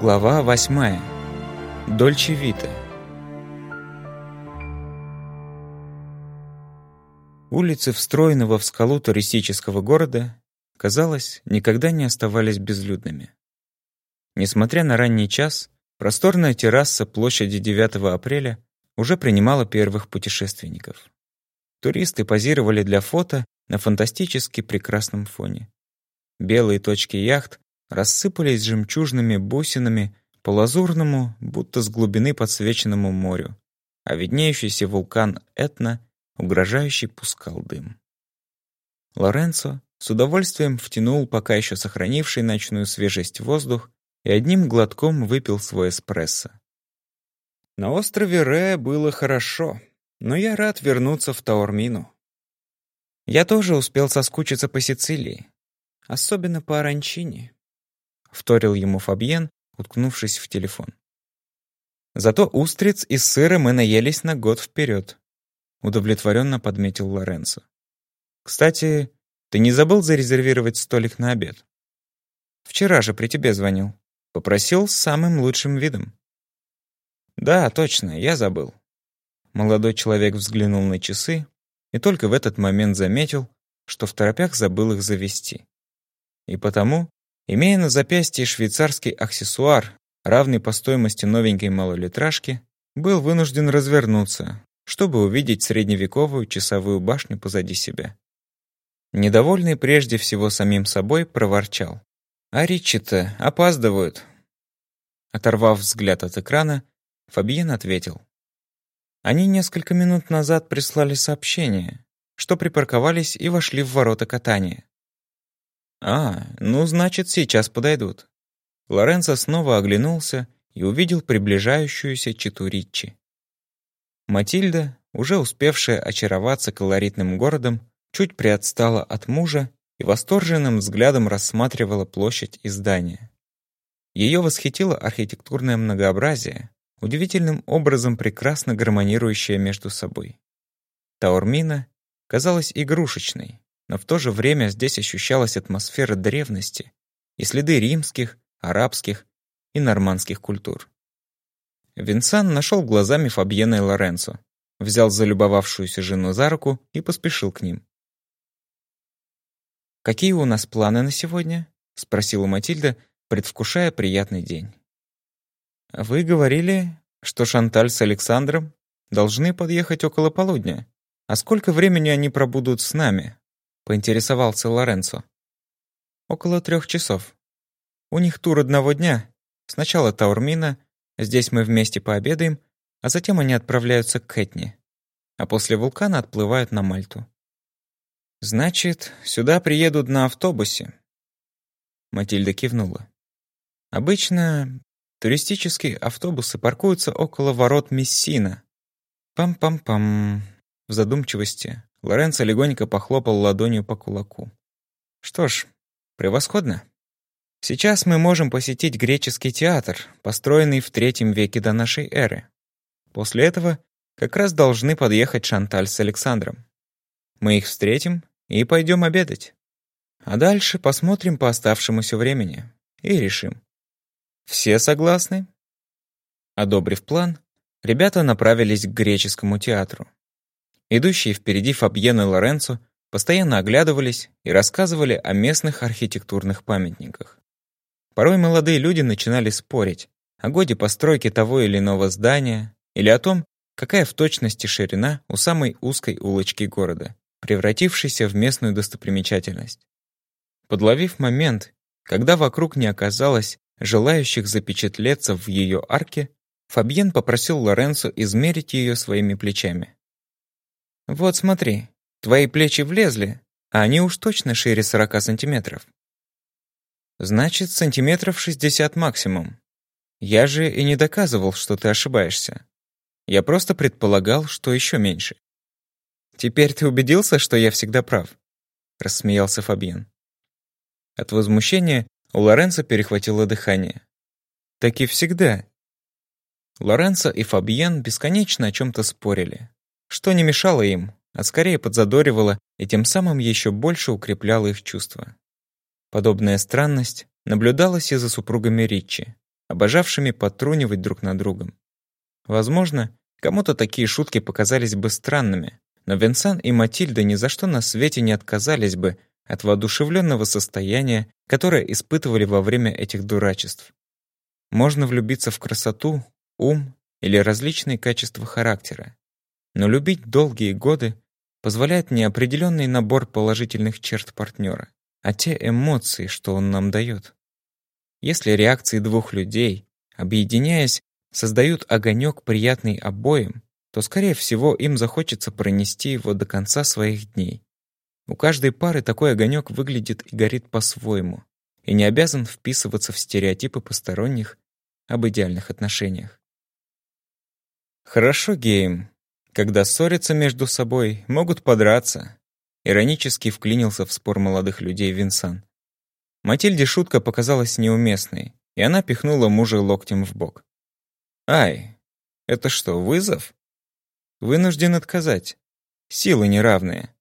Глава восьмая. Дольче Вита. Улицы встроенного в скалу туристического города, казалось, никогда не оставались безлюдными. Несмотря на ранний час, просторная терраса площади 9 апреля уже принимала первых путешественников. Туристы позировали для фото на фантастически прекрасном фоне. Белые точки яхт рассыпались жемчужными бусинами по лазурному, будто с глубины подсвеченному морю, а виднеющийся вулкан Этна угрожающий пускал дым. Лоренцо с удовольствием втянул пока еще сохранивший ночную свежесть воздух и одним глотком выпил свой эспрессо. На острове Ре было хорошо, но я рад вернуться в Таурмину. Я тоже успел соскучиться по Сицилии, особенно по Оранчине. — вторил ему Фабьен, уткнувшись в телефон. «Зато устриц и сыра мы наелись на год вперед», — удовлетворенно подметил Лоренцо. «Кстати, ты не забыл зарезервировать столик на обед? Вчера же при тебе звонил. Попросил с самым лучшим видом». «Да, точно, я забыл». Молодой человек взглянул на часы и только в этот момент заметил, что в торопях забыл их завести. И потому Имея на запястье швейцарский аксессуар, равный по стоимости новенькой малолитражки, был вынужден развернуться, чтобы увидеть средневековую часовую башню позади себя. Недовольный прежде всего самим собой, проворчал. «А Ричи-то опаздывают». Оторвав взгляд от экрана, Фабьен ответил. Они несколько минут назад прислали сообщение, что припарковались и вошли в ворота катания. «А, ну, значит, сейчас подойдут». Лоренцо снова оглянулся и увидел приближающуюся читу Ричи. Матильда, уже успевшая очароваться колоритным городом, чуть приотстала от мужа и восторженным взглядом рассматривала площадь и здания. Ее восхитило архитектурное многообразие, удивительным образом прекрасно гармонирующее между собой. Таурмина казалась игрушечной, но в то же время здесь ощущалась атмосфера древности и следы римских, арабских и нормандских культур. Винсан нашел глазами Фабьена и Лоренцо, взял залюбовавшуюся жену за руку и поспешил к ним. «Какие у нас планы на сегодня?» — спросила Матильда, предвкушая приятный день. «Вы говорили, что Шанталь с Александром должны подъехать около полудня. А сколько времени они пробудут с нами?» Поинтересовался Лоренцо. Около трех часов. У них тур одного дня. Сначала Таурмина, здесь мы вместе пообедаем, а затем они отправляются к Этне. А после вулкана отплывают на Мальту. Значит, сюда приедут на автобусе. Матильда кивнула. Обычно туристические автобусы паркуются около ворот Мессина. Пам-пам-пам. В задумчивости Лоренцо легонько похлопал ладонью по кулаку. «Что ж, превосходно. Сейчас мы можем посетить греческий театр, построенный в третьем веке до нашей эры. После этого как раз должны подъехать Шанталь с Александром. Мы их встретим и пойдем обедать. А дальше посмотрим по оставшемуся времени и решим. Все согласны?» Одобрив план, ребята направились к греческому театру. Идущие впереди Фабьен и Лоренцо постоянно оглядывались и рассказывали о местных архитектурных памятниках. Порой молодые люди начинали спорить о годе постройки того или иного здания или о том, какая в точности ширина у самой узкой улочки города, превратившейся в местную достопримечательность. Подловив момент, когда вокруг не оказалось желающих запечатлеться в ее арке, Фабьен попросил Лоренцо измерить ее своими плечами. Вот смотри, твои плечи влезли, а они уж точно шире 40 сантиметров. Значит, сантиметров 60 максимум. Я же и не доказывал, что ты ошибаешься. Я просто предполагал, что еще меньше. Теперь ты убедился, что я всегда прав? Рассмеялся Фабьен. От возмущения у Лоренцо перехватило дыхание. Так и всегда. Лоренцо и Фабьен бесконечно о чем-то спорили что не мешало им, а скорее подзадоривало и тем самым еще больше укрепляло их чувства. Подобная странность наблюдалась и за супругами Ричи. обожавшими потрунивать друг над другом. Возможно, кому-то такие шутки показались бы странными, но Винсан и Матильда ни за что на свете не отказались бы от воодушевленного состояния, которое испытывали во время этих дурачеств. Можно влюбиться в красоту, ум или различные качества характера. Но любить долгие годы позволяет не определенный набор положительных черт партнера, а те эмоции, что он нам дает. Если реакции двух людей, объединяясь, создают огонек, приятный обоим, то, скорее всего, им захочется пронести его до конца своих дней. У каждой пары такой огонек выглядит и горит по-своему, и не обязан вписываться в стереотипы посторонних об идеальных отношениях. Хорошо геям, когда ссорятся между собой, могут подраться. Иронически вклинился в спор молодых людей Винсан. Матильде шутка показалась неуместной, и она пихнула мужа локтем в бок. «Ай, это что, вызов?» «Вынужден отказать. Силы неравные».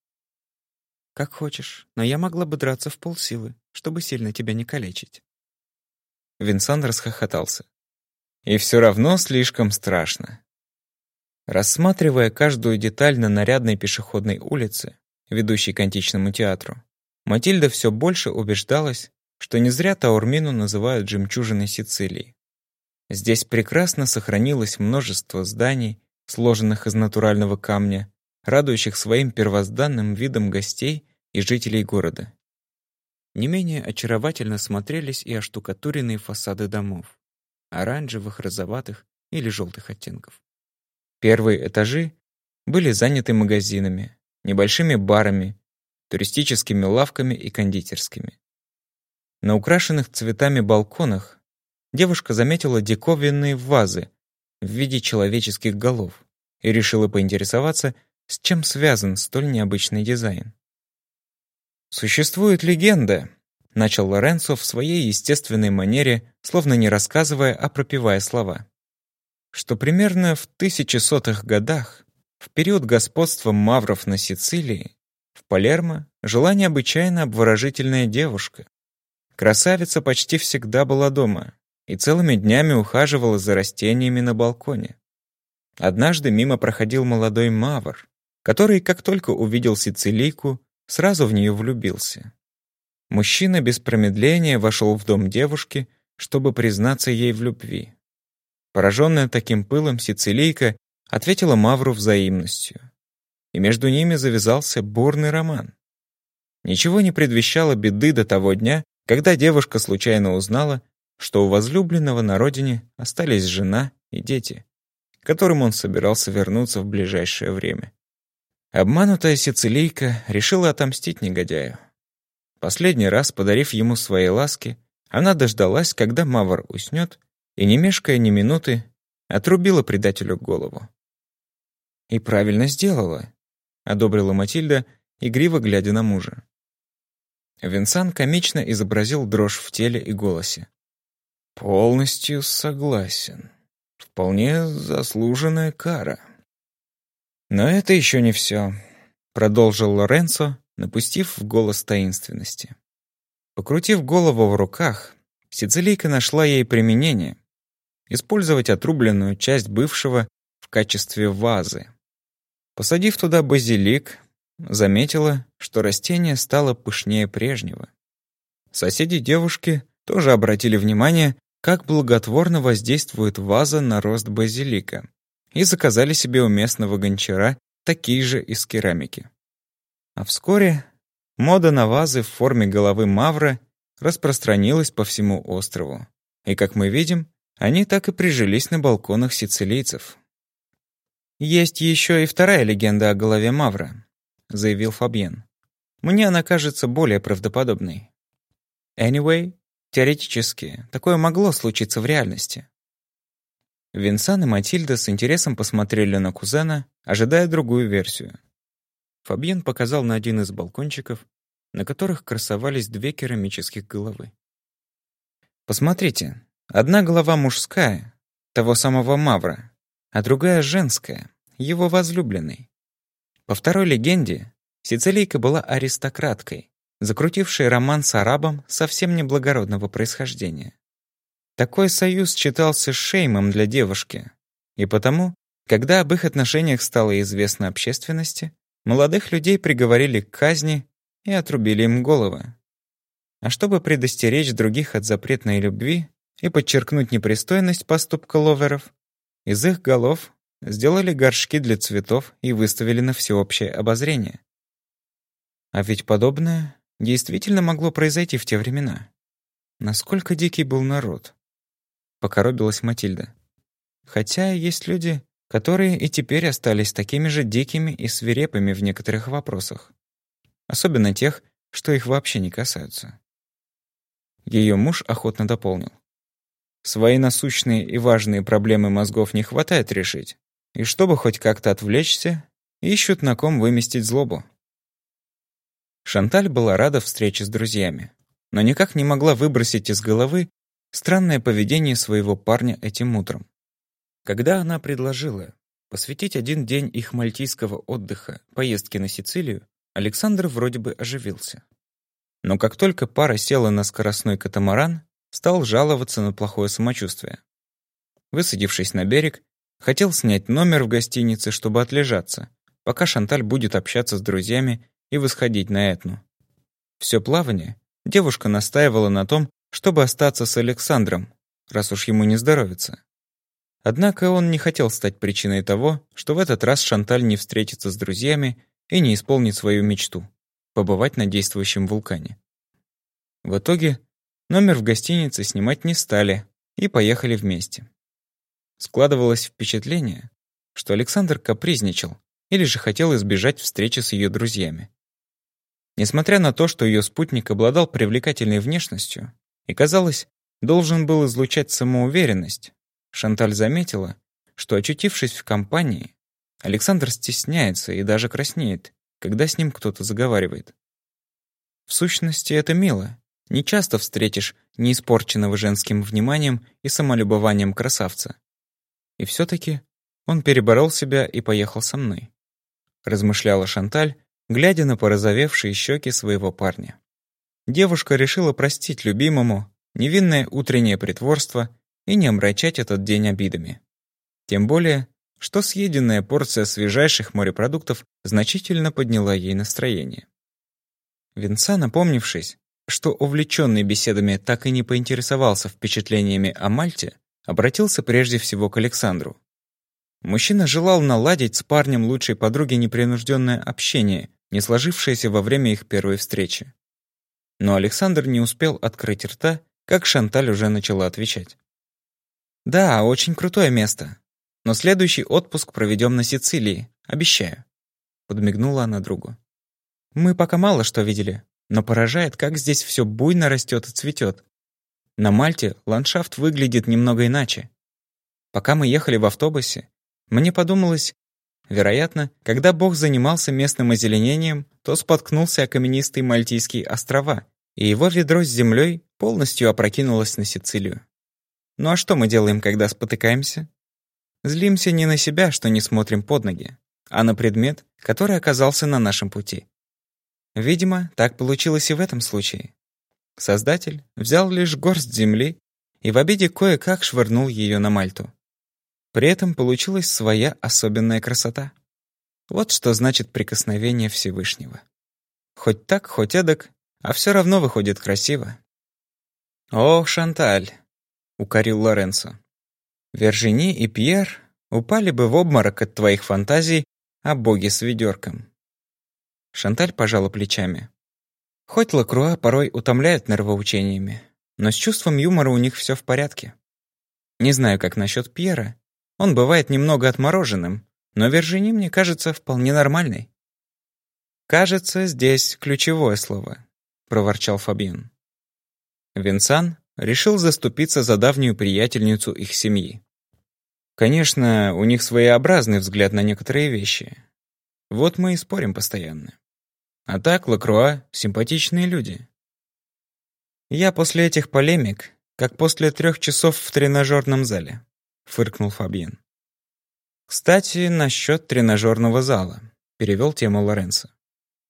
«Как хочешь, но я могла бы драться в полсилы, чтобы сильно тебя не калечить». Винсан расхохотался. «И все равно слишком страшно». Рассматривая каждую деталь на нарядной пешеходной улице, ведущей к античному театру, Матильда все больше убеждалась, что не зря Таурмину называют «жемчужиной Сицилии». Здесь прекрасно сохранилось множество зданий, сложенных из натурального камня, радующих своим первозданным видом гостей и жителей города. Не менее очаровательно смотрелись и оштукатуренные фасады домов, оранжевых, розоватых или желтых оттенков. Первые этажи были заняты магазинами, небольшими барами, туристическими лавками и кондитерскими. На украшенных цветами балконах девушка заметила диковинные вазы в виде человеческих голов и решила поинтересоваться, с чем связан столь необычный дизайн. «Существует легенда», — начал Лоренцо в своей естественной манере, словно не рассказывая, а пропевая слова что примерно в 1100-х годах, в период господства мавров на Сицилии, в Палермо жила необычайно обворожительная девушка. Красавица почти всегда была дома и целыми днями ухаживала за растениями на балконе. Однажды мимо проходил молодой мавр, который, как только увидел сицилийку, сразу в нее влюбился. Мужчина без промедления вошел в дом девушки, чтобы признаться ей в любви. Пораженная таким пылом, сицилийка ответила Мавру взаимностью. И между ними завязался бурный роман. Ничего не предвещало беды до того дня, когда девушка случайно узнала, что у возлюбленного на родине остались жена и дети, которым он собирался вернуться в ближайшее время. Обманутая сицилийка решила отомстить негодяю. Последний раз, подарив ему свои ласки, она дождалась, когда Мавр уснет, и, не мешкая ни минуты, отрубила предателю голову. «И правильно сделала», — одобрила Матильда, игриво глядя на мужа. Винсан комично изобразил дрожь в теле и голосе. «Полностью согласен. Вполне заслуженная кара». «Но это еще не все», — продолжил Лоренцо, напустив в голос таинственности. Покрутив голову в руках, Сицилийка нашла ей применение использовать отрубленную часть бывшего в качестве вазы. Посадив туда базилик, заметила, что растение стало пышнее прежнего. Соседи девушки тоже обратили внимание, как благотворно воздействует ваза на рост базилика, и заказали себе у местного гончара такие же из керамики. А вскоре мода на вазы в форме головы мавра распространилась по всему острову. И, как мы видим, они так и прижились на балконах сицилийцев. «Есть еще и вторая легенда о голове Мавра», — заявил Фабьен. «Мне она кажется более правдоподобной. Anyway, теоретически, такое могло случиться в реальности». Винсан и Матильда с интересом посмотрели на кузена, ожидая другую версию. Фабьен показал на один из балкончиков, на которых красовались две керамических головы. «Посмотрите, Одна голова мужская, того самого Мавра, а другая женская, его возлюбленной. По второй легенде, Сицилийка была аристократкой, закрутившей роман с арабом совсем неблагородного происхождения. Такой союз считался шеймом для девушки, и потому, когда об их отношениях стало известно общественности, молодых людей приговорили к казни и отрубили им головы. А чтобы предостеречь других от запретной любви и подчеркнуть непристойность поступка ловеров, из их голов сделали горшки для цветов и выставили на всеобщее обозрение. А ведь подобное действительно могло произойти в те времена. Насколько дикий был народ? Покоробилась Матильда. Хотя есть люди, которые и теперь остались такими же дикими и свирепыми в некоторых вопросах. Особенно тех, что их вообще не касаются. Ее муж охотно дополнил. Свои насущные и важные проблемы мозгов не хватает решить. И чтобы хоть как-то отвлечься, ищут на ком выместить злобу. Шанталь была рада встрече с друзьями, но никак не могла выбросить из головы странное поведение своего парня этим утром. Когда она предложила посвятить один день их мальтийского отдыха поездке на Сицилию, Александр вроде бы оживился. Но как только пара села на скоростной катамаран, стал жаловаться на плохое самочувствие. Высадившись на берег, хотел снять номер в гостинице, чтобы отлежаться, пока Шанталь будет общаться с друзьями и восходить на Этну. Все плавание девушка настаивала на том, чтобы остаться с Александром, раз уж ему не здоровится. Однако он не хотел стать причиной того, что в этот раз Шанталь не встретится с друзьями и не исполнит свою мечту — побывать на действующем вулкане. В итоге номер в гостинице снимать не стали и поехали вместе. Складывалось впечатление, что Александр капризничал или же хотел избежать встречи с ее друзьями. Несмотря на то, что ее спутник обладал привлекательной внешностью и, казалось, должен был излучать самоуверенность, Шанталь заметила, что, очутившись в компании, Александр стесняется и даже краснеет, когда с ним кто-то заговаривает. В сущности, это мило. Не часто встретишь неиспорченного женским вниманием и самолюбованием красавца. И все-таки он переборол себя и поехал со мной. Размышляла Шанталь, глядя на порозовевшие щеки своего парня. Девушка решила простить любимому невинное утреннее притворство и не омрачать этот день обидами. Тем более, что съеденная порция свежайших морепродуктов значительно подняла ей настроение. Винца, напомнившись, что увлеченный беседами так и не поинтересовался впечатлениями о Мальте, обратился прежде всего к Александру. Мужчина желал наладить с парнем лучшей подруги непринужденное общение, не сложившееся во время их первой встречи. Но Александр не успел открыть рта, как Шанталь уже начала отвечать. «Да, очень крутое место. Но следующий отпуск проведем на Сицилии, обещаю», — подмигнула она другу. «Мы пока мало что видели, но поражает, как здесь все буйно растет и цветет. На Мальте ландшафт выглядит немного иначе. Пока мы ехали в автобусе, мне подумалось, вероятно, когда Бог занимался местным озеленением, то споткнулся о каменистые Мальтийские острова, и его ведро с землей полностью опрокинулось на Сицилию. Ну а что мы делаем, когда спотыкаемся? Злимся не на себя, что не смотрим под ноги, а на предмет, который оказался на нашем пути. Видимо, так получилось и в этом случае. Создатель взял лишь горсть земли и в обиде кое-как швырнул ее на Мальту. При этом получилась своя особенная красота. Вот что значит прикосновение Всевышнего. Хоть так, хоть эдак, а все равно выходит красиво. «О, Шанталь!» — укорил Лоренцо. «Вержини и Пьер упали бы в обморок от твоих фантазий о боге с ведерком». Шанталь пожала плечами. Хоть Лакруа порой утомляет нервоучениями, но с чувством юмора у них все в порядке. Не знаю, как насчет Пьера. Он бывает немного отмороженным, но Вержини, мне кажется, вполне нормальной. «Кажется, здесь ключевое слово», — проворчал Фабиан. Винсан решил заступиться за давнюю приятельницу их семьи. Конечно, у них своеобразный взгляд на некоторые вещи. Вот мы и спорим постоянно. А так, Лакруа — симпатичные люди. Я после этих полемик, как после трех часов в тренажерном зале, фыркнул Фабьен. Кстати, насчет тренажерного зала, перевел тему Лоренцо.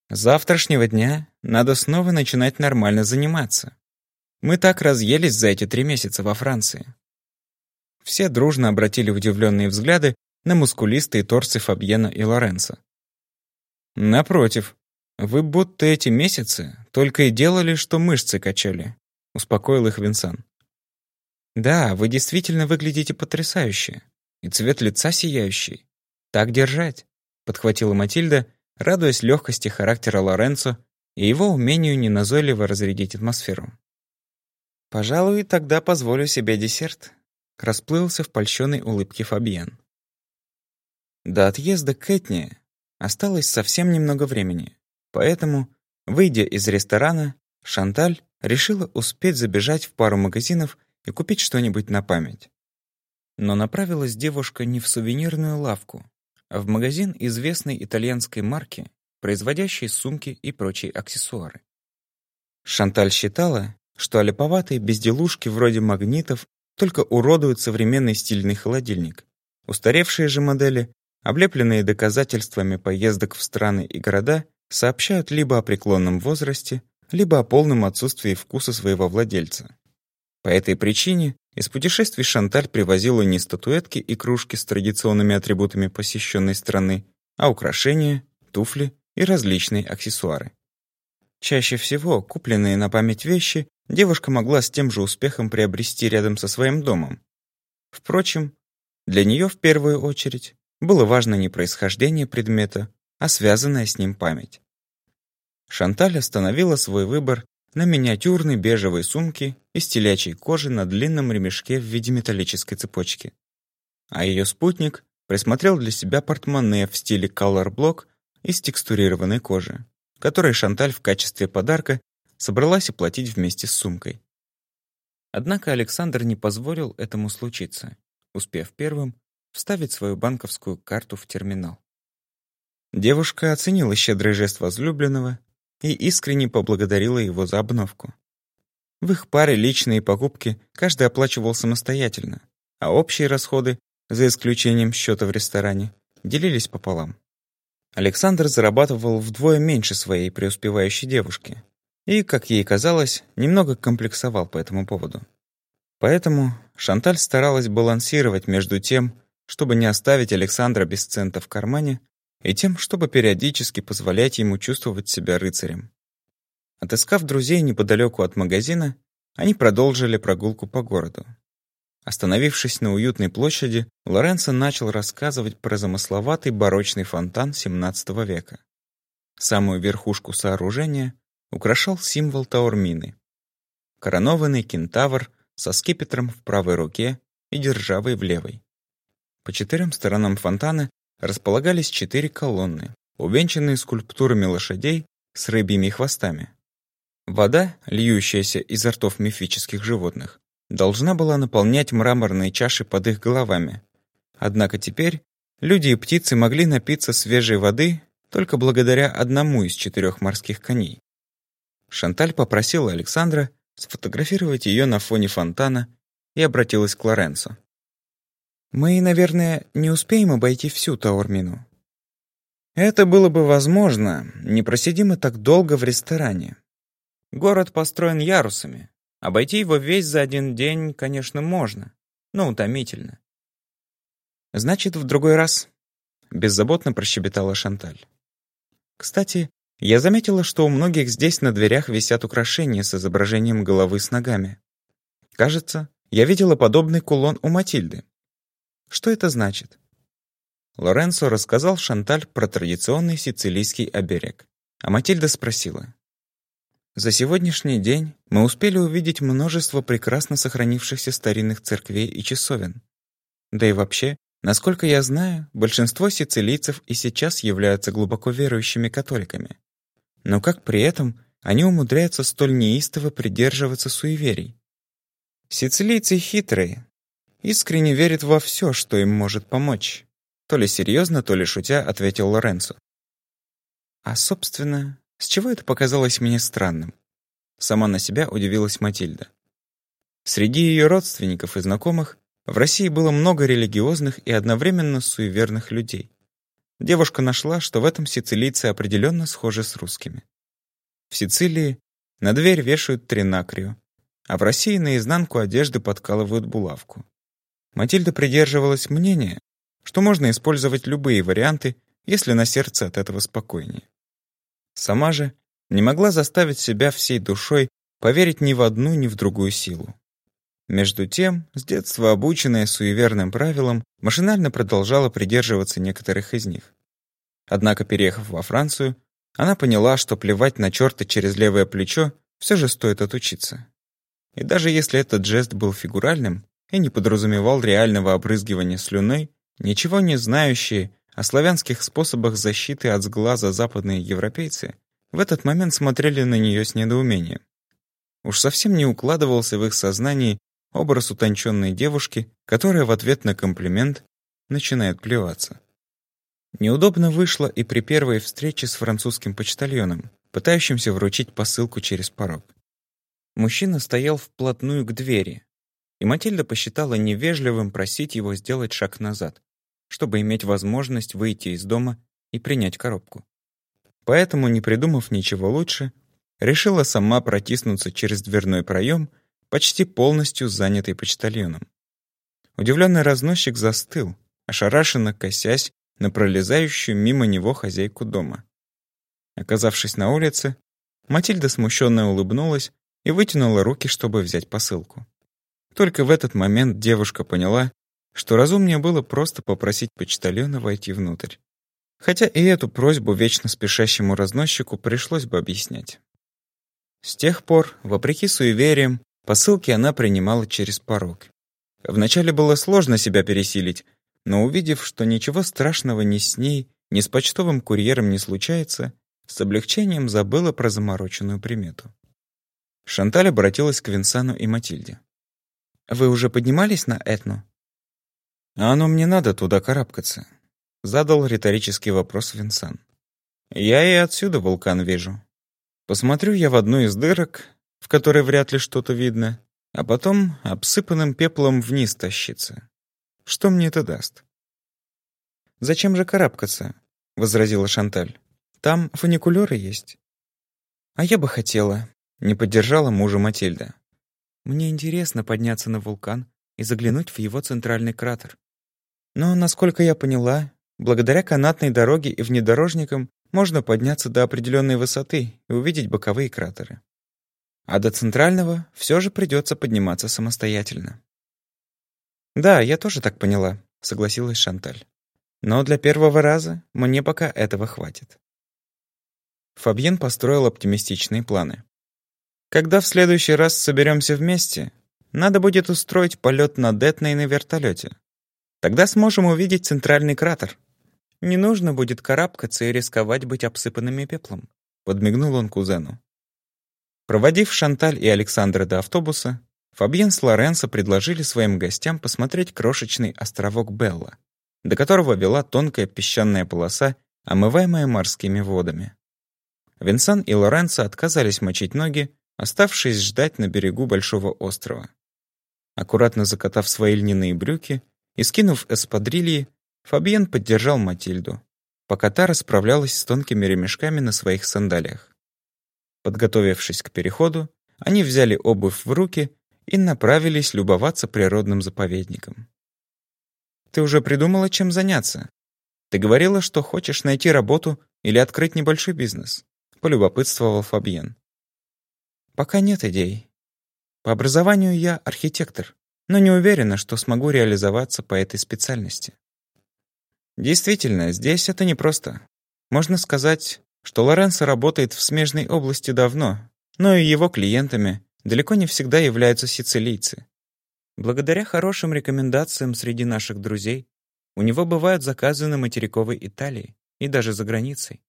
С завтрашнего дня надо снова начинать нормально заниматься. Мы так разъелись за эти три месяца во Франции». Все дружно обратили удивленные взгляды на мускулистые торсы Фабьена и Лоренцо. «Напротив, вы будто эти месяцы только и делали, что мышцы качали», — успокоил их Винсан. «Да, вы действительно выглядите потрясающе, и цвет лица сияющий. Так держать», — подхватила Матильда, радуясь легкости характера Лоренцо и его умению неназойливо разрядить атмосферу. «Пожалуй, тогда позволю себе десерт», — расплылся в польщенной улыбке Фабьен. До отъезда к Этни осталось совсем немного времени, поэтому, выйдя из ресторана, Шанталь решила успеть забежать в пару магазинов и купить что-нибудь на память. Но направилась девушка не в сувенирную лавку, а в магазин известной итальянской марки, производящей сумки и прочие аксессуары. Шанталь считала, что олиповатые безделушки вроде магнитов только уродуют современный стильный холодильник. Устаревшие же модели, облепленные доказательствами поездок в страны и города, сообщают либо о преклонном возрасте, либо о полном отсутствии вкуса своего владельца. По этой причине из путешествий Шанталь привозила не статуэтки и кружки с традиционными атрибутами посещенной страны, а украшения, туфли и различные аксессуары. Чаще всего купленные на память вещи девушка могла с тем же успехом приобрести рядом со своим домом. Впрочем, для нее в первую очередь было важно не происхождение предмета, а связанная с ним память. Шанталь остановила свой выбор на миниатюрной бежевой сумке из телячьей кожи на длинном ремешке в виде металлической цепочки. А ее спутник присмотрел для себя портмоне в стиле Color Block из текстурированной кожи, который Шанталь в качестве подарка собралась оплатить вместе с сумкой. Однако Александр не позволил этому случиться, успев первым вставить свою банковскую карту в терминал. Девушка оценила щедрый жест возлюбленного и искренне поблагодарила его за обновку. В их паре личные покупки каждый оплачивал самостоятельно, а общие расходы, за исключением счета в ресторане, делились пополам. Александр зарабатывал вдвое меньше своей преуспевающей девушки и, как ей казалось, немного комплексовал по этому поводу. Поэтому Шанталь старалась балансировать между тем, чтобы не оставить Александра без цента в кармане, и тем, чтобы периодически позволять ему чувствовать себя рыцарем. Отыскав друзей неподалеку от магазина, они продолжили прогулку по городу. Остановившись на уютной площади, Лоренцо начал рассказывать про замысловатый барочный фонтан XVII века. Самую верхушку сооружения украшал символ Таурмины. Коронованный кентавр со скипетром в правой руке и державой в левой. По четырем сторонам фонтана располагались четыре колонны, увенчанные скульптурами лошадей с рыбьими хвостами. Вода, льющаяся изо ртов мифических животных, должна была наполнять мраморные чаши под их головами. Однако теперь люди и птицы могли напиться свежей воды только благодаря одному из четырех морских коней. Шанталь попросила Александра сфотографировать ее на фоне фонтана и обратилась к Лоренцо. «Мы, наверное, не успеем обойти всю Таурмину». «Это было бы возможно, не просидим мы так долго в ресторане. Город построен ярусами, Обойти его весь за один день, конечно, можно, но утомительно. «Значит, в другой раз», — беззаботно прощебетала Шанталь. «Кстати, я заметила, что у многих здесь на дверях висят украшения с изображением головы с ногами. Кажется, я видела подобный кулон у Матильды. Что это значит?» Лоренцо рассказал Шанталь про традиционный сицилийский оберег, а Матильда спросила. За сегодняшний день мы успели увидеть множество прекрасно сохранившихся старинных церквей и часовен. Да и вообще, насколько я знаю, большинство сицилийцев и сейчас являются глубоко верующими католиками. Но как при этом они умудряются столь неистово придерживаться суеверий? Сицилийцы хитрые, искренне верят во все, что им может помочь. То ли серьезно, то ли шутя, ответил Лоренцо. А, собственно, с чего это показалось мне странным? Сама на себя удивилась Матильда. Среди ее родственников и знакомых в России было много религиозных и одновременно суеверных людей. Девушка нашла, что в этом сицилийцы определенно схожи с русскими. В Сицилии на дверь вешают тринакрию, а в России наизнанку одежды подкалывают булавку. Матильда придерживалась мнения, что можно использовать любые варианты, если на сердце от этого спокойнее. Сама же не могла заставить себя всей душой поверить ни в одну, ни в другую силу. Между тем, с детства обученная суеверным правилам, машинально продолжала придерживаться некоторых из них. Однако, переехав во Францию, она поняла, что плевать на черта через левое плечо все же стоит отучиться. И даже если этот жест был фигуральным и не подразумевал реального обрызгивания слюной, ничего не знающие о славянских способах защиты от сглаза западные европейцы в этот момент смотрели на нее с недоумением. Уж совсем не укладывался в их сознании образ утонченной девушки, которая в ответ на комплимент начинает плеваться. Неудобно вышло и при первой встрече с французским почтальоном, пытающимся вручить посылку через порог. Мужчина стоял вплотную к двери, и Матильда посчитала невежливым просить его сделать шаг назад, чтобы иметь возможность выйти из дома и принять коробку. Поэтому, не придумав ничего лучше, решила сама протиснуться через дверной проем, почти полностью занятый почтальоном. Удивленный разносчик застыл, ошарашенно косясь на пролезающую мимо него хозяйку дома. Оказавшись на улице, Матильда смущенно улыбнулась и вытянула руки, чтобы взять посылку. Только в этот момент девушка поняла, что разумнее было просто попросить почтальона войти внутрь. Хотя и эту просьбу вечно спешащему разносчику пришлось бы объяснять. С тех пор, вопреки суевериям, посылки она принимала через порог. Вначале было сложно себя пересилить, но увидев, что ничего страшного ни с ней, ни с почтовым курьером не случается, с облегчением забыла про замороченную примету. Шанталь обратилась к Винсану и Матильде. «Вы уже поднимались на Этну?» «А оно мне надо туда карабкаться», — задал риторический вопрос Винсан. «Я и отсюда вулкан вижу. Посмотрю я в одну из дырок, в которой вряд ли что-то видно, а потом обсыпанным пеплом вниз тащиться. Что мне это даст?» «Зачем же карабкаться?» — возразила Шанталь. «Там фуникулеры есть». «А я бы хотела», — не поддержала мужа Матильда. «Мне интересно подняться на вулкан и заглянуть в его центральный кратер. Но, насколько я поняла, благодаря канатной дороге и внедорожникам можно подняться до определенной высоты и увидеть боковые кратеры. А до центрального все же придется подниматься самостоятельно. «Да, я тоже так поняла», — согласилась Шанталь. «Но для первого раза мне пока этого хватит». Фабьен построил оптимистичные планы. «Когда в следующий раз соберемся вместе, надо будет устроить полет над Этной на вертолете. Тогда сможем увидеть центральный кратер. Не нужно будет карабкаться и рисковать быть обсыпанными пеплом», — подмигнул он кузену. Проводив Шанталь и Александра до автобуса, Фабьен с Лоренцо предложили своим гостям посмотреть крошечный островок Белла, до которого вела тонкая песчаная полоса, омываемая морскими водами. Винсан и Лоренцо отказались мочить ноги, оставшись ждать на берегу большого острова. Аккуратно закатав свои льняные брюки и скинув эспадрильи, Фабьен поддержал Матильду, пока та расправлялась с тонкими ремешками на своих сандалиях. Подготовившись к переходу, они взяли обувь в руки и направились любоваться природным заповедником. «Ты уже придумала, чем заняться? Ты говорила, что хочешь найти работу или открыть небольшой бизнес?» — полюбопытствовал Фабьен. «Пока нет идей. По образованию я архитектор, но не уверена, что смогу реализоваться по этой специальности». Действительно, здесь это непросто. Можно сказать, что Лоренцо работает в смежной области давно, но и его клиентами далеко не всегда являются сицилийцы. Благодаря хорошим рекомендациям среди наших друзей у него бывают заказы на материковой Италии и даже за границей.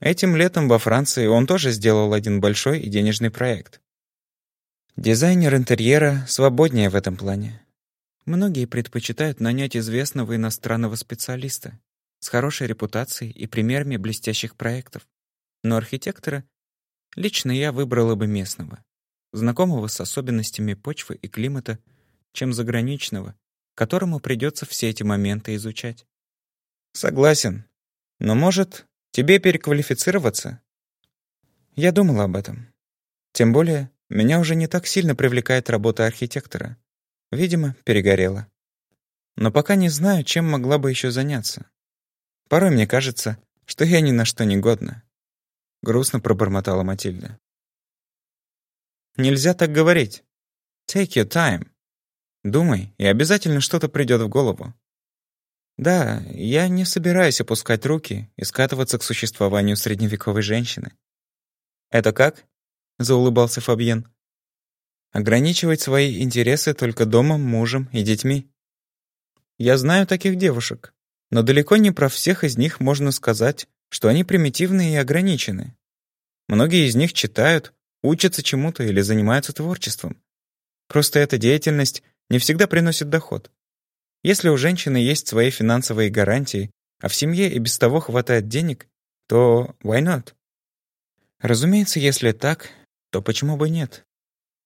Этим летом во Франции он тоже сделал один большой и денежный проект. Дизайнер интерьера свободнее в этом плане. Многие предпочитают нанять известного иностранного специалиста с хорошей репутацией и примерами блестящих проектов. Но архитектора лично я выбрала бы местного знакомого с особенностями почвы и климата, чем заграничного, которому придется все эти моменты изучать. Согласен. Но, может, тебе переквалифицироваться? Я думала об этом. Тем более, меня уже не так сильно привлекает работа архитектора. Видимо, перегорела. Но пока не знаю, чем могла бы еще заняться. Порой мне кажется, что я ни на что не годна. Грустно пробормотала Матильда. Нельзя так говорить. Take your time. Думай, и обязательно что-то придет в голову. Да, я не собираюсь опускать руки и скатываться к существованию средневековой женщины. Это как? Заулыбался Фабьен. Ограничивать свои интересы только домом, мужем и детьми. Я знаю таких девушек, но далеко не про всех из них можно сказать, что они примитивны и ограничены. Многие из них читают, учатся чему-то или занимаются творчеством. Просто эта деятельность не всегда приносит доход. Если у женщины есть свои финансовые гарантии, а в семье и без того хватает денег, то why not? Разумеется, если так, то почему бы нет?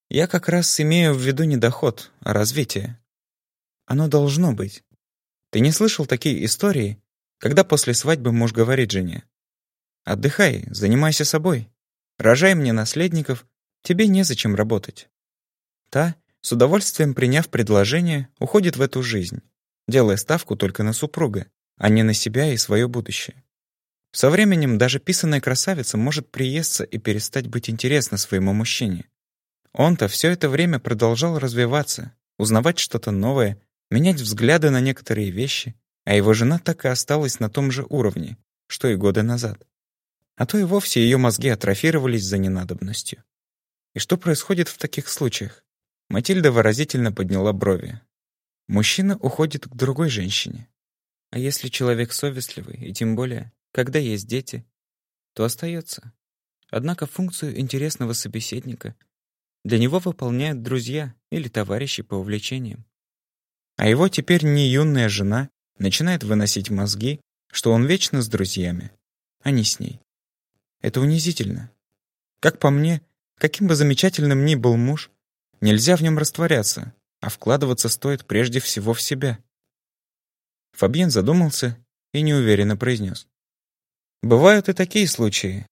Я как раз имею в виду не доход, а развитие. Оно должно быть. Ты не слышал такие истории, когда после свадьбы муж говорит жене, «Отдыхай, занимайся собой, рожай мне наследников, тебе незачем работать». Та, с удовольствием приняв предложение, уходит в эту жизнь, делая ставку только на супруга, а не на себя и свое будущее. Со временем даже писанная красавица может приесться и перестать быть интересна своему мужчине. Он-то все это время продолжал развиваться, узнавать что-то новое, менять взгляды на некоторые вещи, а его жена так и осталась на том же уровне, что и годы назад. А то и вовсе ее мозги атрофировались за ненадобностью. И что происходит в таких случаях? Матильда выразительно подняла брови. Мужчина уходит к другой женщине. А если человек совестливый, и тем более, когда есть дети, то остается. Однако функцию интересного собеседника для него выполняют друзья или товарищи по увлечениям. А его теперь не юная жена начинает выносить мозги, что он вечно с друзьями, а не с ней. Это унизительно. Как по мне, каким бы замечательным ни был муж, Нельзя в нем растворяться, а вкладываться стоит прежде всего в себя. Фабьен задумался и неуверенно произнес. Бывают и такие случаи,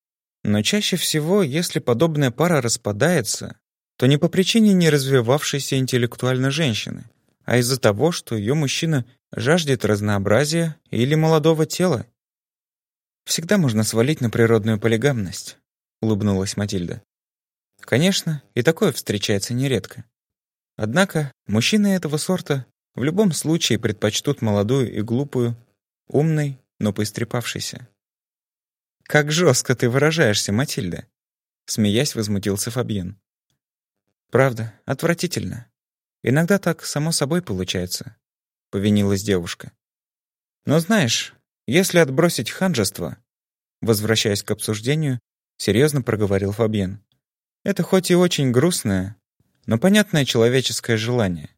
но чаще всего, если подобная пара распадается, то не по причине не развивавшейся интеллектуально женщины, а из-за того, что ее мужчина жаждет разнообразия или молодого тела. «Всегда можно свалить на природную полигамность», — улыбнулась Матильда. Конечно, и такое встречается нередко. Однако мужчины этого сорта в любом случае предпочтут молодую и глупую, умной, но поистрепавшейся. «Как жестко ты выражаешься, Матильда!» Смеясь, возмутился Фабьен. «Правда, отвратительно. Иногда так само собой получается», — повинилась девушка. «Но знаешь, если отбросить ханжество...» Возвращаясь к обсуждению, серьезно проговорил Фабьен. Это хоть и очень грустное, но понятное человеческое желание.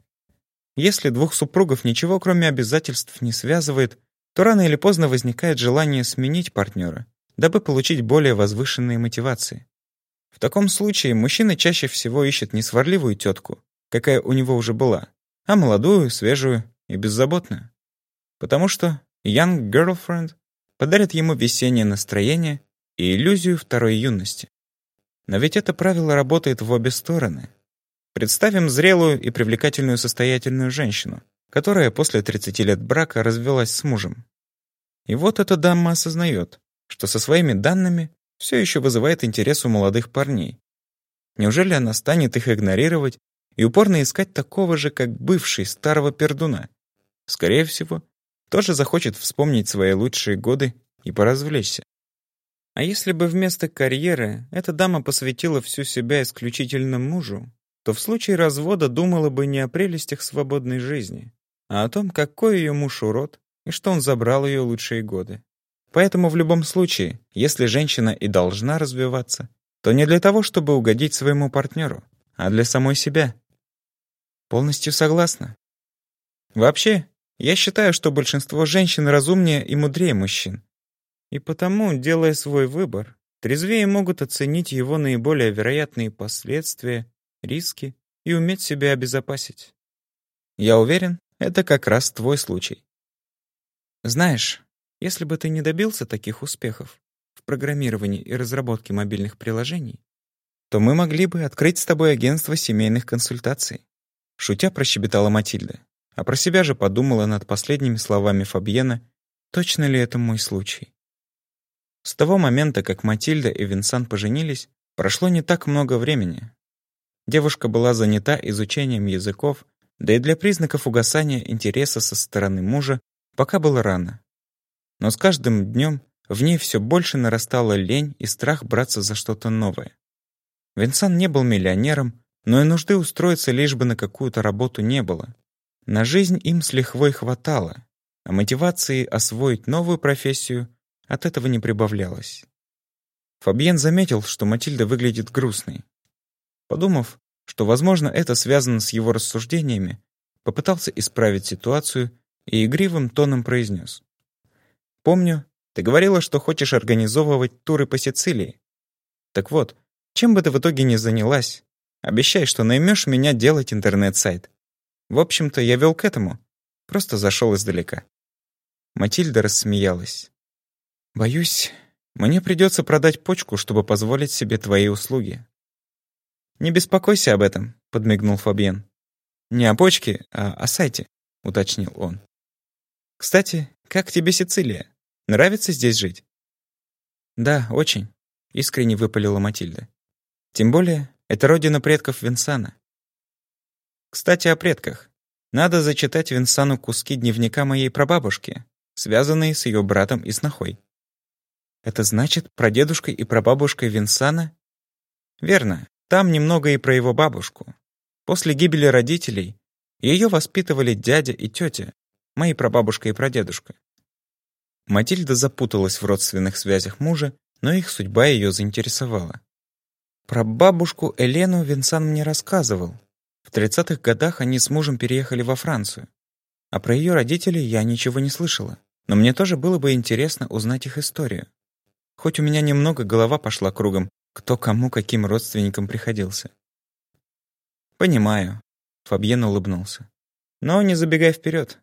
Если двух супругов ничего, кроме обязательств, не связывает, то рано или поздно возникает желание сменить партнера, дабы получить более возвышенные мотивации. В таком случае мужчина чаще всего ищет не сварливую тетку, какая у него уже была, а молодую, свежую и беззаботную. Потому что young girlfriend подарит ему весеннее настроение и иллюзию второй юности. Но ведь это правило работает в обе стороны. Представим зрелую и привлекательную состоятельную женщину, которая после 30 лет брака развелась с мужем. И вот эта дама осознает, что со своими данными все еще вызывает интерес у молодых парней. Неужели она станет их игнорировать и упорно искать такого же, как бывший старого пердуна? Скорее всего, тоже захочет вспомнить свои лучшие годы и поразвлечься. А если бы вместо карьеры эта дама посвятила всю себя исключительно мужу, то в случае развода думала бы не о прелестях свободной жизни, а о том, какой ее муж урод и что он забрал ее лучшие годы. Поэтому в любом случае, если женщина и должна развиваться, то не для того, чтобы угодить своему партнеру, а для самой себя. Полностью согласна. Вообще, я считаю, что большинство женщин разумнее и мудрее мужчин, и потому, делая свой выбор, трезвее могут оценить его наиболее вероятные последствия, риски и уметь себя обезопасить. Я уверен, это как раз твой случай. Знаешь, если бы ты не добился таких успехов в программировании и разработке мобильных приложений, то мы могли бы открыть с тобой агентство семейных консультаций. Шутя прощебетала Матильда, а про себя же подумала над последними словами Фабьена, точно ли это мой случай. С того момента, как Матильда и Винсан поженились, прошло не так много времени. Девушка была занята изучением языков, да и для признаков угасания интереса со стороны мужа пока было рано. Но с каждым днем в ней все больше нарастала лень и страх браться за что-то новое. Винсан не был миллионером, но и нужды устроиться лишь бы на какую-то работу не было. На жизнь им с лихвой хватало, а мотивации освоить новую профессию от этого не прибавлялось. Фабьен заметил, что Матильда выглядит грустной. Подумав, что, возможно, это связано с его рассуждениями, попытался исправить ситуацию и игривым тоном произнес. «Помню, ты говорила, что хочешь организовывать туры по Сицилии. Так вот, чем бы ты в итоге ни занялась, обещай, что наймешь меня делать интернет-сайт. В общем-то, я вел к этому. Просто зашел издалека». Матильда рассмеялась. «Боюсь, мне придется продать почку, чтобы позволить себе твои услуги». «Не беспокойся об этом», — подмигнул Фабьен. «Не о почке, а о сайте», — уточнил он. «Кстати, как тебе Сицилия? Нравится здесь жить?» «Да, очень», — искренне выпалила Матильда. «Тем более, это родина предков Винсана». «Кстати, о предках. Надо зачитать Винсану куски дневника моей прабабушки, связанные с ее братом и снохой». «Это значит, прадедушкой и прабабушкой Винсана?» «Верно. Там немного и про его бабушку. После гибели родителей ее воспитывали дядя и тетя, мои прабабушка и прадедушка. Матильда запуталась в родственных связях мужа, но их судьба ее заинтересовала. Про бабушку Элену Винсан мне рассказывал. В 30-х годах они с мужем переехали во Францию. А про ее родителей я ничего не слышала. Но мне тоже было бы интересно узнать их историю. Хоть у меня немного голова пошла кругом, кто кому каким родственникам приходился. «Понимаю», — Фабьен улыбнулся. «Но не забегай вперед.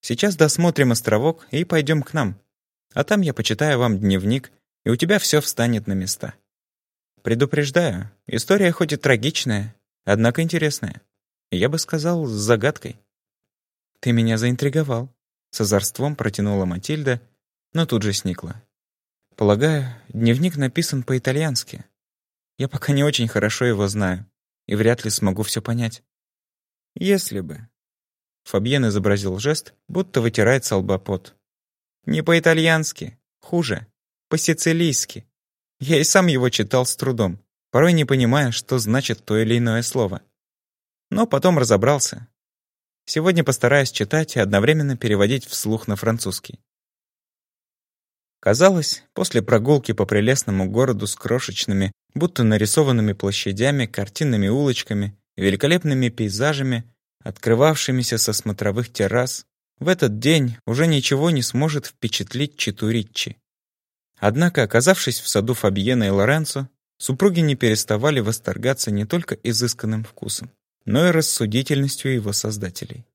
Сейчас досмотрим островок и пойдем к нам. А там я почитаю вам дневник, и у тебя все встанет на места. Предупреждаю, история хоть и трагичная, однако интересная. Я бы сказал, с загадкой. Ты меня заинтриговал. С озорством протянула Матильда, но тут же сникла. Полагаю, дневник написан по-итальянски. Я пока не очень хорошо его знаю и вряд ли смогу все понять. Если бы. Фабьен изобразил жест, будто вытирает с лба пот. Не по-итальянски, хуже, по-сицилийски. Я и сам его читал с трудом, порой не понимая, что значит то или иное слово. Но потом разобрался. Сегодня постараюсь читать и одновременно переводить вслух на французский. Казалось, после прогулки по прелестному городу с крошечными, будто нарисованными площадями, картинными улочками великолепными пейзажами, открывавшимися со смотровых террас, в этот день уже ничего не сможет впечатлить Читуриччи. Однако, оказавшись в саду Фабьена и Лоренцо, супруги не переставали восторгаться не только изысканным вкусом, но и рассудительностью его создателей.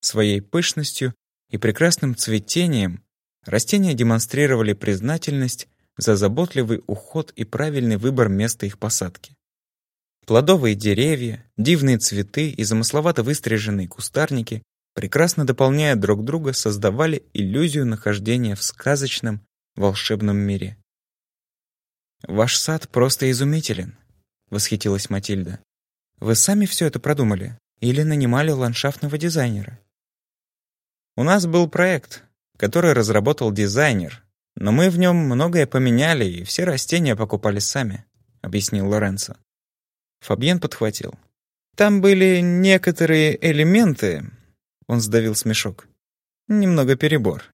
Своей пышностью и прекрасным цветением растения демонстрировали признательность за заботливый уход и правильный выбор места их посадки. Плодовые деревья, дивные цветы и замысловато выстриженные кустарники, прекрасно дополняя друг друга, создавали иллюзию нахождения в сказочном, волшебном мире. «Ваш сад просто изумителен», — восхитилась Матильда. «Вы сами все это продумали или нанимали ландшафтного дизайнера?» «У нас был проект, который разработал дизайнер, но мы в нем многое поменяли и все растения покупали сами», — объяснил Лоренцо. Фабьен подхватил. Там были некоторые элементы. Он сдавил смешок. Немного перебор.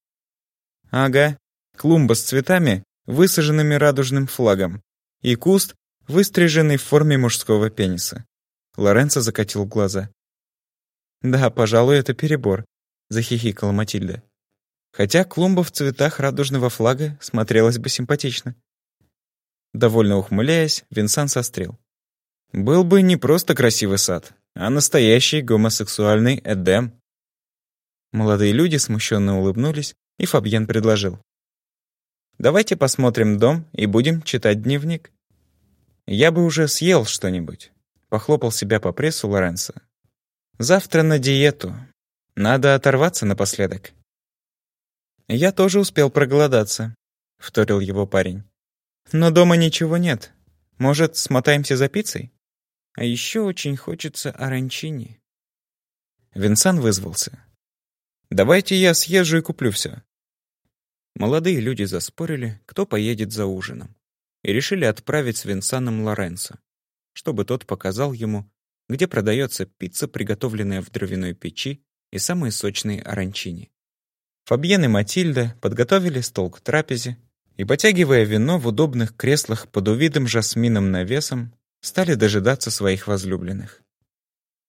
Ага, клумба с цветами, высаженными радужным флагом, и куст, выстриженный в форме мужского пениса. Лоренцо закатил глаза. «Да, пожалуй, это перебор», — захихикала Матильда. Хотя клумба в цветах радужного флага смотрелась бы симпатично. Довольно ухмыляясь, Винсан сострел. Был бы не просто красивый сад, а настоящий гомосексуальный Эдем. Молодые люди смущенно улыбнулись, и Фабьен предложил. «Давайте посмотрим дом и будем читать дневник». Я бы уже съел что-нибудь. Похлопал себя по прессу Лоренцо. Завтра на диету. Надо оторваться напоследок. Я тоже успел проголодаться, вторил его парень. Но дома ничего нет. Может, смотаемся за пиццей? А еще очень хочется оранчини. Винсан вызвался. «Давайте я съезжу и куплю все». Молодые люди заспорили, кто поедет за ужином, и решили отправить с Винсаном Лоренцо, чтобы тот показал ему, где продается пицца, приготовленная в дровяной печи, и самые сочные оранчини. Фабьен и Матильда подготовили стол к трапезе, и, потягивая вино в удобных креслах под увидым жасмином навесом, стали дожидаться своих возлюбленных.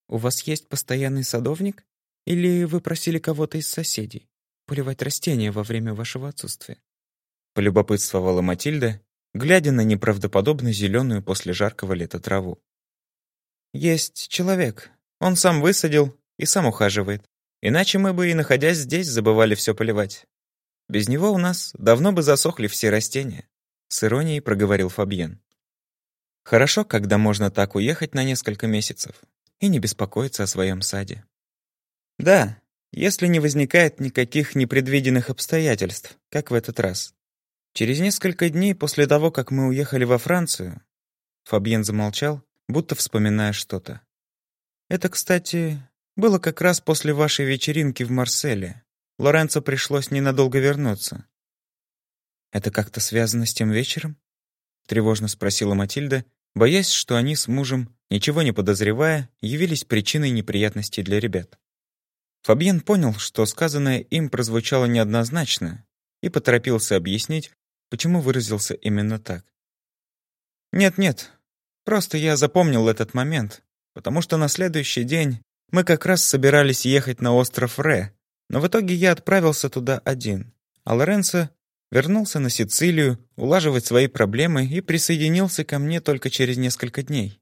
«У вас есть постоянный садовник? Или вы просили кого-то из соседей поливать растения во время вашего отсутствия?» Полюбопытствовала Матильда, глядя на неправдоподобно зеленую после жаркого лета траву. «Есть человек. Он сам высадил и сам ухаживает. Иначе мы бы и, находясь здесь, забывали все поливать. Без него у нас давно бы засохли все растения», — с иронией проговорил Фабьен. «Хорошо, когда можно так уехать на несколько месяцев и не беспокоиться о своем саде». «Да, если не возникает никаких непредвиденных обстоятельств, как в этот раз. Через несколько дней после того, как мы уехали во Францию...» Фабьен замолчал, будто вспоминая что-то. «Это, кстати, было как раз после вашей вечеринки в Марселе. Лоренцо пришлось ненадолго вернуться. «Это как-то связано с тем вечером?» — тревожно спросила Матильда, боясь, что они с мужем, ничего не подозревая, явились причиной неприятностей для ребят. Фабьен понял, что сказанное им прозвучало неоднозначно, и поторопился объяснить, почему выразился именно так. «Нет-нет, просто я запомнил этот момент, потому что на следующий день мы как раз собирались ехать на остров Ре, но в итоге я отправился туда один, а Лоренцо вернулся на Сицилию улаживать свои проблемы и присоединился ко мне только через несколько дней.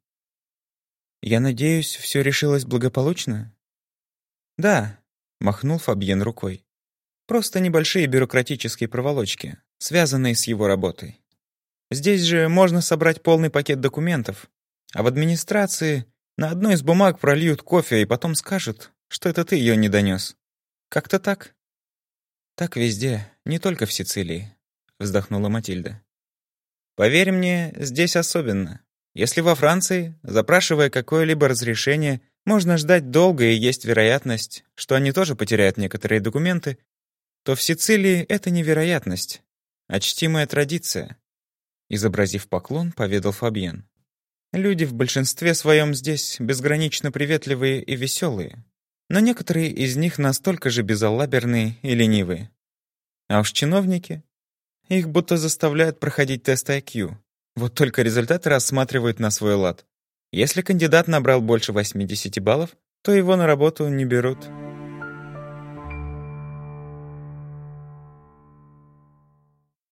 Я надеюсь, все решилось благополучно? Да, махнул Фабьен рукой. Просто небольшие бюрократические проволочки, связанные с его работой. Здесь же можно собрать полный пакет документов, а в администрации на одной из бумаг прольют кофе и потом скажут, что это ты ее не донес. «Как-то так». «Так везде, не только в Сицилии», — вздохнула Матильда. «Поверь мне, здесь особенно. Если во Франции, запрашивая какое-либо разрешение, можно ждать долго и есть вероятность, что они тоже потеряют некоторые документы, то в Сицилии это невероятность, а чтимая традиция», — изобразив поклон, поведал Фабьен. «Люди в большинстве своем здесь безгранично приветливые и веселые но некоторые из них настолько же безалаберные и ленивые. А уж чиновники, их будто заставляют проходить тест IQ. Вот только результаты рассматривают на свой лад. Если кандидат набрал больше 80 баллов, то его на работу не берут.